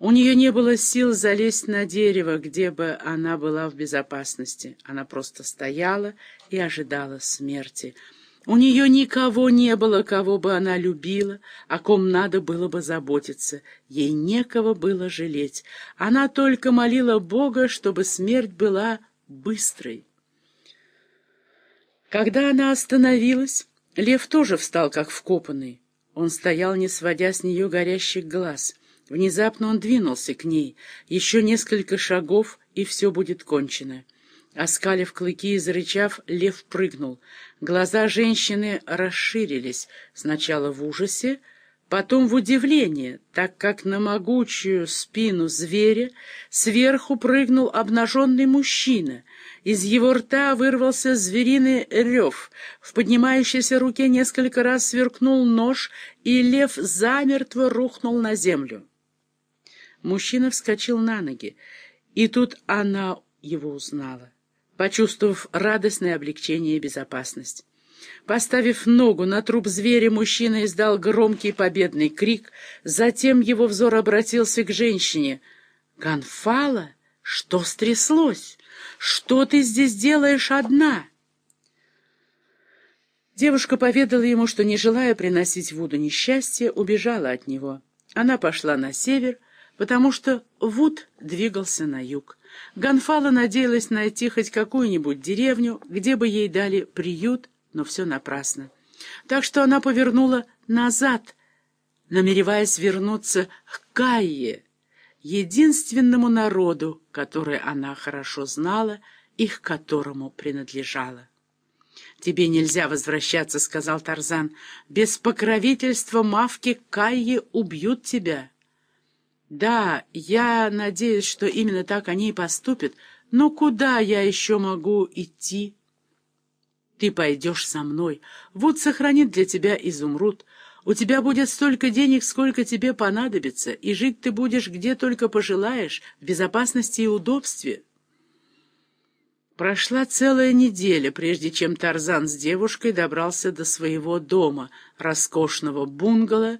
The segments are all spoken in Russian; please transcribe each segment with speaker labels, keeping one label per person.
Speaker 1: У нее не было сил залезть на дерево, где бы она была в безопасности. Она просто стояла и ожидала смерти. У нее никого не было, кого бы она любила, о ком надо было бы заботиться. Ей некого было жалеть. Она только молила Бога, чтобы смерть была быстрой. Когда она остановилась, лев тоже встал, как вкопанный. Он стоял, не сводя с нее горящих глаз. Внезапно он двинулся к ней. Еще несколько шагов, и все будет кончено. Оскалив клыки и зарычав, лев прыгнул. Глаза женщины расширились, сначала в ужасе, потом в удивлении, так как на могучую спину зверя сверху прыгнул обнаженный мужчина. Из его рта вырвался звериный рев. В поднимающейся руке несколько раз сверкнул нож, и лев замертво рухнул на землю. Мужчина вскочил на ноги, и тут она его узнала почувствовав радостное облегчение и безопасность. Поставив ногу на труп зверя, мужчина издал громкий победный крик, затем его взор обратился к женщине. «Гонфала, что стряслось? Что ты здесь делаешь одна?» Девушка поведала ему, что, не желая приносить Вуду несчастье, убежала от него. Она пошла на север, потому что Вуд двигался на юг. Гонфала надеялась найти хоть какую-нибудь деревню, где бы ей дали приют, но все напрасно. Так что она повернула назад, намереваясь вернуться к Кайе, единственному народу, который она хорошо знала и к которому принадлежала. «Тебе нельзя возвращаться», — сказал Тарзан. «Без покровительства Мавки Кайи убьют тебя». Да, я надеюсь, что именно так они и поступят, но куда я еще могу идти? Ты пойдешь со мной. Вуд сохранит для тебя изумруд. У тебя будет столько денег, сколько тебе понадобится, и жить ты будешь где только пожелаешь, в безопасности и удобстве. Прошла целая неделя, прежде чем Тарзан с девушкой добрался до своего дома, роскошного бунгало,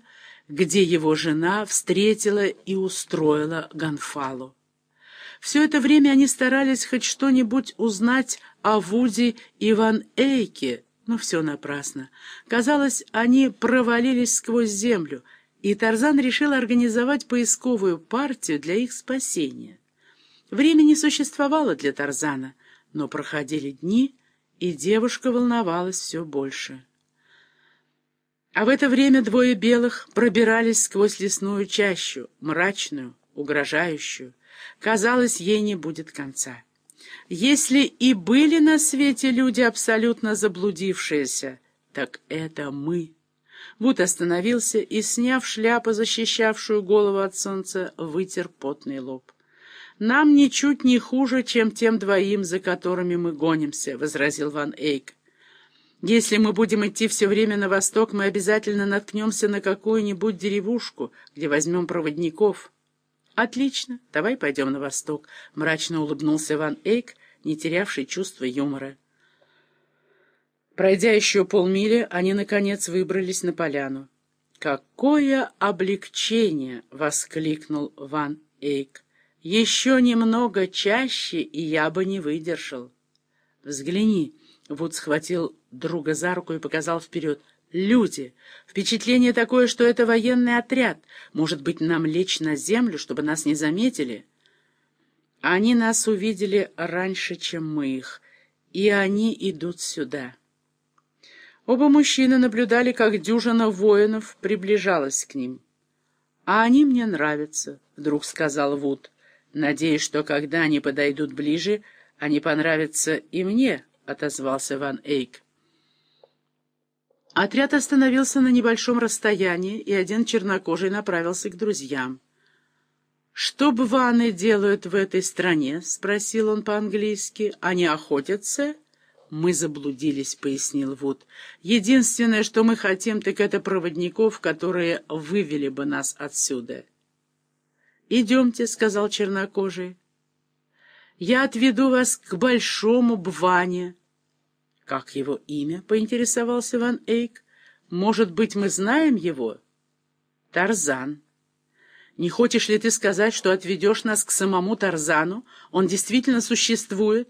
Speaker 1: где его жена встретила и устроила Ганфалу. Все это время они старались хоть что-нибудь узнать о Вуди и Ван Эйке, но все напрасно. Казалось, они провалились сквозь землю, и Тарзан решил организовать поисковую партию для их спасения. Времени существовало для Тарзана, но проходили дни, и девушка волновалась все больше. А в это время двое белых пробирались сквозь лесную чащу, мрачную, угрожающую. Казалось, ей не будет конца. Если и были на свете люди абсолютно заблудившиеся, так это мы. Вуд остановился и, сняв шляпу, защищавшую голову от солнца, вытер потный лоб. «Нам ничуть не хуже, чем тем двоим, за которыми мы гонимся», — возразил Ван Эйк. Если мы будем идти все время на восток, мы обязательно наткнемся на какую-нибудь деревушку, где возьмем проводников. Отлично, давай пойдем на восток, — мрачно улыбнулся Ван Эйк, не терявший чувства юмора. Пройдя еще полмили, они, наконец, выбрались на поляну. «Какое облегчение!» — воскликнул Ван Эйк. «Еще немного чаще, и я бы не выдержал. Взгляни!» Вуд схватил друга за руку и показал вперед. «Люди! Впечатление такое, что это военный отряд. Может быть, нам лечь на землю, чтобы нас не заметили?» Они нас увидели раньше, чем мы их, и они идут сюда. Оба мужчины наблюдали, как дюжина воинов приближалась к ним. «А они мне нравятся», — вдруг сказал Вуд. «Надеюсь, что когда они подойдут ближе, они понравятся и мне», — отозвался Ван Эйк. Отряд остановился на небольшом расстоянии, и один чернокожий направился к друзьям. «Что бваны делают в этой стране?» — спросил он по-английски. «Они охотятся?» «Мы заблудились», — пояснил Вуд. «Единственное, что мы хотим, так это проводников, которые вывели бы нас отсюда». «Идемте», — сказал чернокожий. Я отведу вас к большому Бване. — Как его имя? — поинтересовался Ван Эйк. — Может быть, мы знаем его? — Тарзан. Не хочешь ли ты сказать, что отведешь нас к самому Тарзану? Он действительно существует?»